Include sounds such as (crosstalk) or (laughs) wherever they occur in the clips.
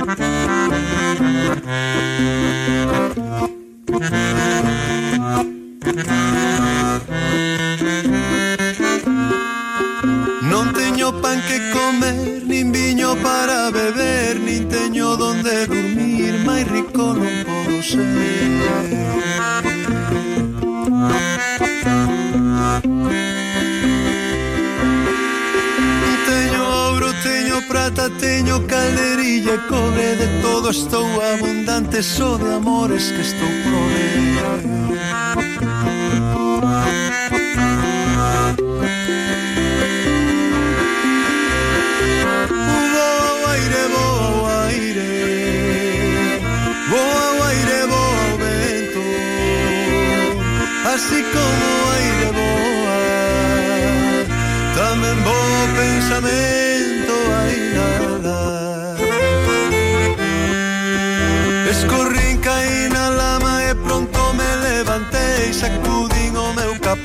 Non teño pan que comer, nin viño para beber, nin teño donde dormir, máis rico non podo ser. calderilla cobre de todo Estou abundante, só de amores que estou pronto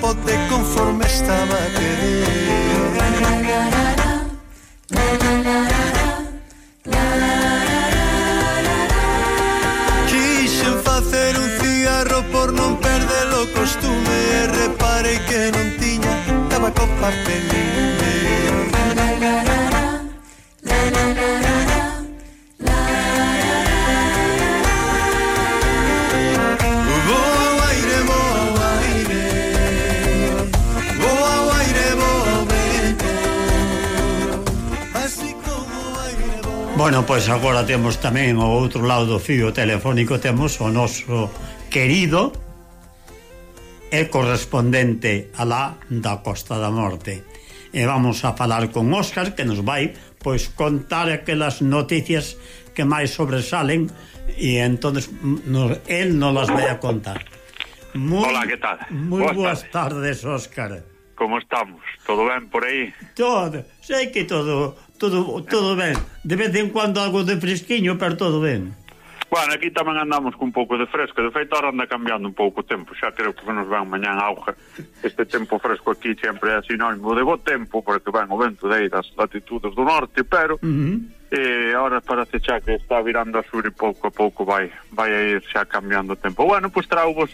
capote conforme estaba querido. Quixen facer un cigarro por non perder o costume E reparei que non tiña tabaco papelín Bueno, pois agora temos tamén o outro lado do fío telefónico temos o noso querido e correspondente a la da Costa da Morte. E vamos a falar con Óscar que nos vai pois contar aquelas noticias que máis sobresalen e entonces nos, él nos las vai a contar. Muy, Hola, que tal? Moi boas, boas tardes, Óscar. Como estamos? Todo ben por aí? Todo, sei que todo todo todo ben. De vez en cuando algo de fresquiño, pero todo ben. Bueno, aquí tamén andamos cun pouco de fresco De feito, ahora anda cambiando un pouco o tempo Xa creo que nos ven mañán auge Este tempo fresco aquí sempre é sinónimo de bo tempo Porque van o vento de aí das latitudes do norte Pero uh -huh. eh, ahora parece xa que está virando a sur E pouco a pouco vai, vai a ir xa cambiando o tempo Bueno, pois pues, trauvos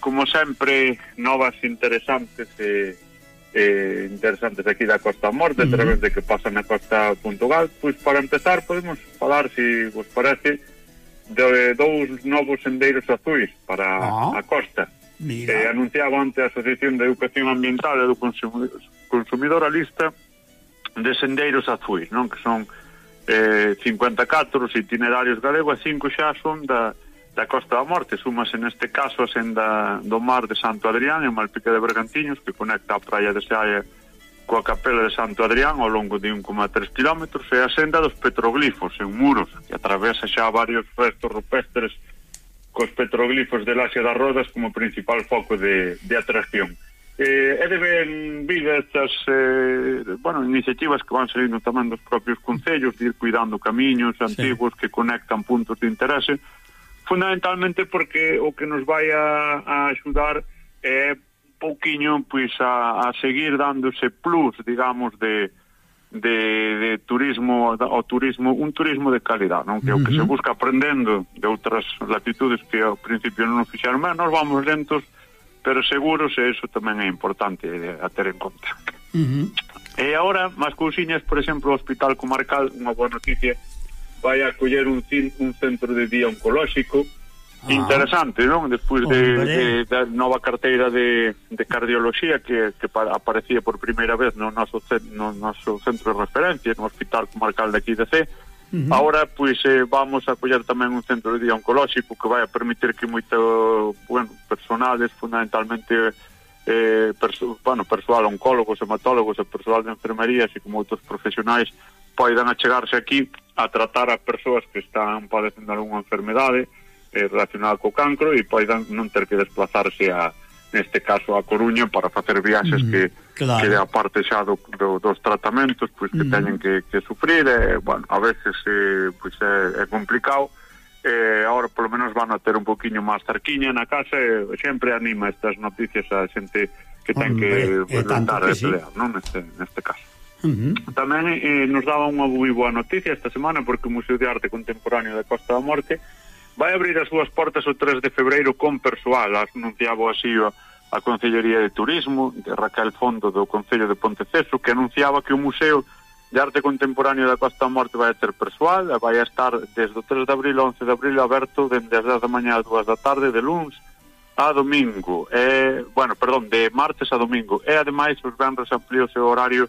como sempre novas interesantes E eh, eh, interesantes aquí da Costa Morte, uh -huh. través de que pasa na Costa Puntugal. Pois para empezar podemos falar, se vos parece, de dous novos sendeiros azuis para oh. a costa. Mira. Eh, anunciaba ante a Asociación de Educación Ambiental e do Consumidor, Consumidor a lista de sendeiros azuis, non? Que son eh, 54 os itinerarios galegos, e cinco xa son da, da Costa da Morte súmase neste caso a senda do mar de Santo Adrián e o Malpique de Bergantiños que conecta a praia de Saia coa capela de Santo Adrián ao longo de 1,3 km e a senda dos petroglifos en muros que atravesa xa varios restos rupestres cos petroglifos del Asia das Rodas como principal foco de, de atracción. Eh, é de ben vida estas eh, bueno, iniciativas que van salindo tamén dos propios concellos de ir cuidando camiños antigos sí. que conectan puntos de interese fundamentalmente porque o que nos vai a, a axudar é un pouquiño pois, a, a seguir dándose plus, digamos, de, de, de turismo ao turismo, un turismo de calidad, non? Que uh -huh. o que se busca aprendendo de outras latitudes que ao principio non fixeron máis, nós vamos lentos, pero seguros e iso tamén é importante eh, a ter en conta. Uh -huh. E agora, máis cousiñas, por exemplo, o Hospital Comarcal, unha boa noticia, vai a coller un, un centro de día oncolóxico ah. interesante, non? Despois de, de, da nova carteira de, de cardioloxía que, que aparecía por primeira vez no noso, no noso centro de referencia, no Hospital Comarcal de aquí de C, Uh -huh. Ahora, pois, eh, vamos a acoller tamén un centro de día oncolóxico que vai a permitir que moito, bueno, personales, fundamentalmente, eh, perso bueno, personal oncólogos, hematólogos, e personal de enfermería, así como outros profesionais, poidan achegarse aquí a tratar a persoas que están padecendo algunha enfermedade eh, relacionada co cancro e poidan non ter que desplazarse a neste caso a Coruña para facer viaxes mm, que claro. que aparte xa do, do, dos tratamentos pois que mm. teñen que, que sufrir e, eh, bueno, a veces eh, pois é, é complicado eh, ahora polo menos van a ter un poquinho máis cerquiña na casa e eh, sempre anima estas noticias a xente que ten Hombre, que eh, lutar e pelear, sí. non? Neste, neste caso. Uh -huh. Tamén eh, nos daba unha moi boa noticia esta semana porque o Museo de Arte Contemporáneo da Costa da Morte vai abrir as súas portas o 3 de febreiro con persoal, anunciaba así a, a Consellería de Turismo de Raquel Fondo do Concello de Ponteceso que anunciaba que o Museo de Arte Contemporáneo da Costa da Morte vai ter persoal, vai estar desde o 3 de abril ao 11 de abril aberto dende as 10 da mañá ás 2 da tarde de luns a domingo, eh, bueno, perdón, de martes a domingo. E ademais os vendres ampliou o seu horario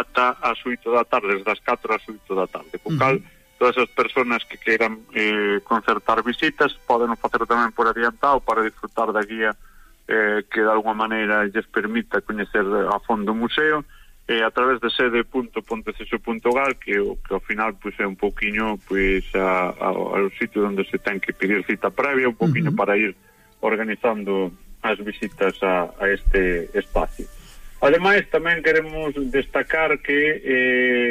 ata as 8 da tarde, desde as 4 ás 8 da tarde. Co cal, uh -huh. todas as persoas que queiran eh, concertar visitas poden facer tamén por adiantado para disfrutar da guía eh, que de alguma maneira lles permita coñecer a fondo o museo eh, a través de sede.ponteceso.gal que, que ao final pois, é un pouquiño pois, a, a, ao sitio onde se ten que pedir cita previa un pouquiño uh -huh. para ir organizando as visitas a, a este espacio. Ademais, tamén queremos destacar que, eh,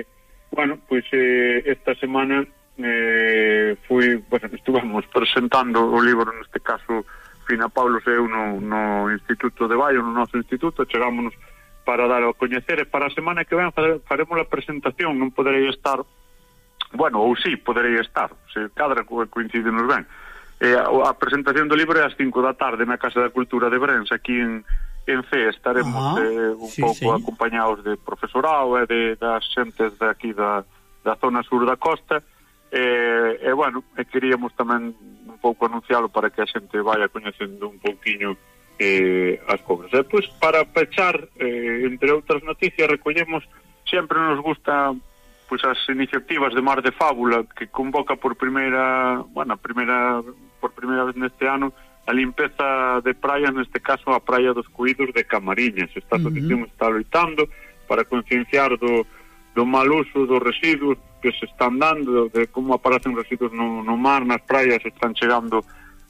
bueno, pois eh, esta semana eh, fui, bueno, estuvamos presentando o libro, neste caso, Fina Pablos e eu no, no Instituto de Baio, no noso instituto, chegámonos para dar a coñecer. E para a semana que ven faremos a presentación, non poderei estar bueno, ou sí, poderei estar se cadra coincide nos ben. Eh, a presentación do libro é ás 5 da tarde na Casa da Cultura de Brens aquí en, en fe estaremos Ajá, eh, un sí, pouco sí. acompañados de profesorado e eh, de, das xentes de aquí da, da zona sur da costa eh, e, eh, eh, bueno, e queríamos tamén un pouco anuncialo para que a xente vaya coñecendo un pouquiño eh, as cobras. E pois, para pechar, eh, entre outras noticias, recollemos, sempre nos gusta pois as iniciativas de Mar de Fábula que convoca por primeira, bueno, primeira por primeira vez neste ano a limpeza de praias, neste caso a Praia dos Cuidos de Camariñas. Esta asociación uh -huh. está loitando para concienciar do, do mal uso dos residuos que se están dando, de como aparecen residuos no, no mar, nas praias, están chegando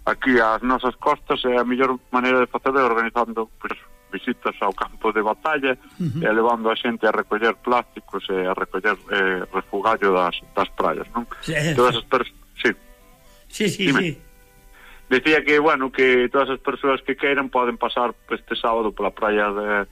aquí ás nosas costas e a mellor maneira de facer é organizando pues, visitas ao campo de batalla uh -huh. e levando a xente a recoller plásticos e a recoller eh, refugallo das, das praias, non? Sí. Eh, Todas as per... Sí. Sí, sí, Dime. sí. Decía que, bueno, que todas as persoas que queiran poden pasar este sábado pola praia de,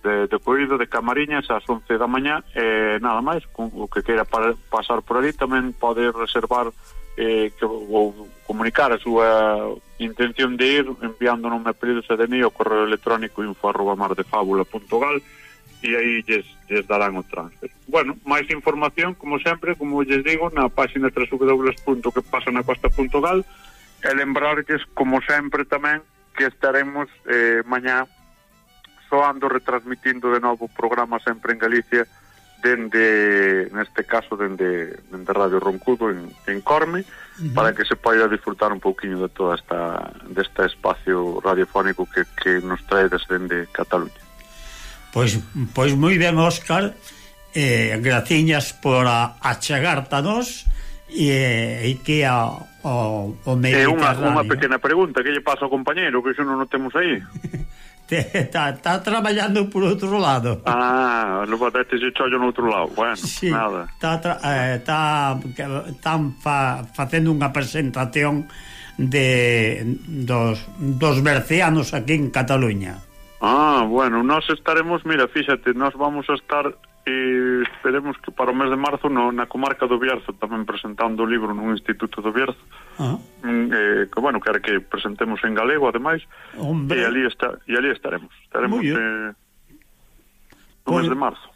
de, de Coido, de Camariñas, ás 11 da mañá, e eh, nada máis, con, o que queira para, pasar por ali tamén pode reservar eh, que, ou comunicar a súa intención de ir enviando un apelido mí ao correo electrónico info arroba mardefábula.gal e aí lles, lles darán o transfer. Bueno, máis información, como sempre, como lles digo, na página www.quepasanacosta.gal e e lembrarlles, como sempre tamén, que estaremos eh, mañá soando, retransmitindo de novo o programa sempre en Galicia, dende, neste caso, dende, dende Radio Roncudo en, en Corme, uh -huh. para que se poida disfrutar un pouquiño de toda esta, deste espacio radiofónico que, que nos trae desde Cataluña. Pois, pois moi ben, Óscar, eh, graciñas por achegártanos e, e que a o, o Mediterráneo. Eh, é unha, unha pequena pregunta, que lle pasa ao compañeiro, que iso non o temos aí? (laughs) está, está traballando por outro lado. Ah, non batete se chollo no outro lado. Bueno, sí, nada. Está, eh, está, están fa, facendo unha presentación de dos, dos bercianos aquí en Cataluña. Ah, bueno, nós estaremos, mira, fíxate, nós vamos a estar e esperemos que para o mes de marzo no, na comarca do Bierzo tamén presentando o libro nun instituto do Bierzo. Ah. eh, que bueno, quere que presentemos en galego ademais. Hombre. e ali, está, e ali estaremos. Estaremos eh, no pues, mes pois de marzo.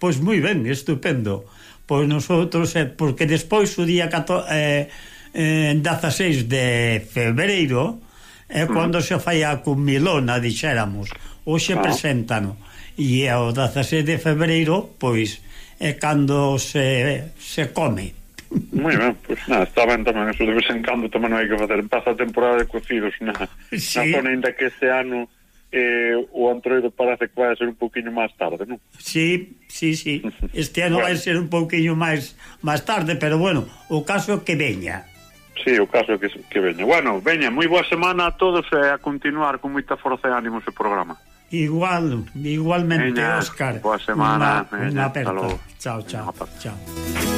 Pois moi ben, estupendo. Pois nosotros, eh, porque despois o día 14, eh, eh, 16 de febreiro é mm-hmm. cando se faía a cumilona, dixéramos. Hoxe preséntano. E ao 16 de febreiro, pois, é cando se, se come. (laughs) Moi ben, pois nada, está ben tamén Eso de vez en cando tamén non hai que facer Empeza a temporada de cocidos na, sí. na zona Ainda que este ano eh, O antroido parece que vai a ser un pouquinho máis tarde non? Sí, sí, sí (laughs) Este ano bueno. vai ser un pouquinho máis máis tarde Pero bueno, o caso é que veña Sí, o caso é que, que veña. Bueno, veña, moi boa semana a todos e a continuar con moita forza e ánimo ese programa. Igual, igualmente, veña, Óscar. Boa semana. Unha, unha aperta. Chao, chao. Chao.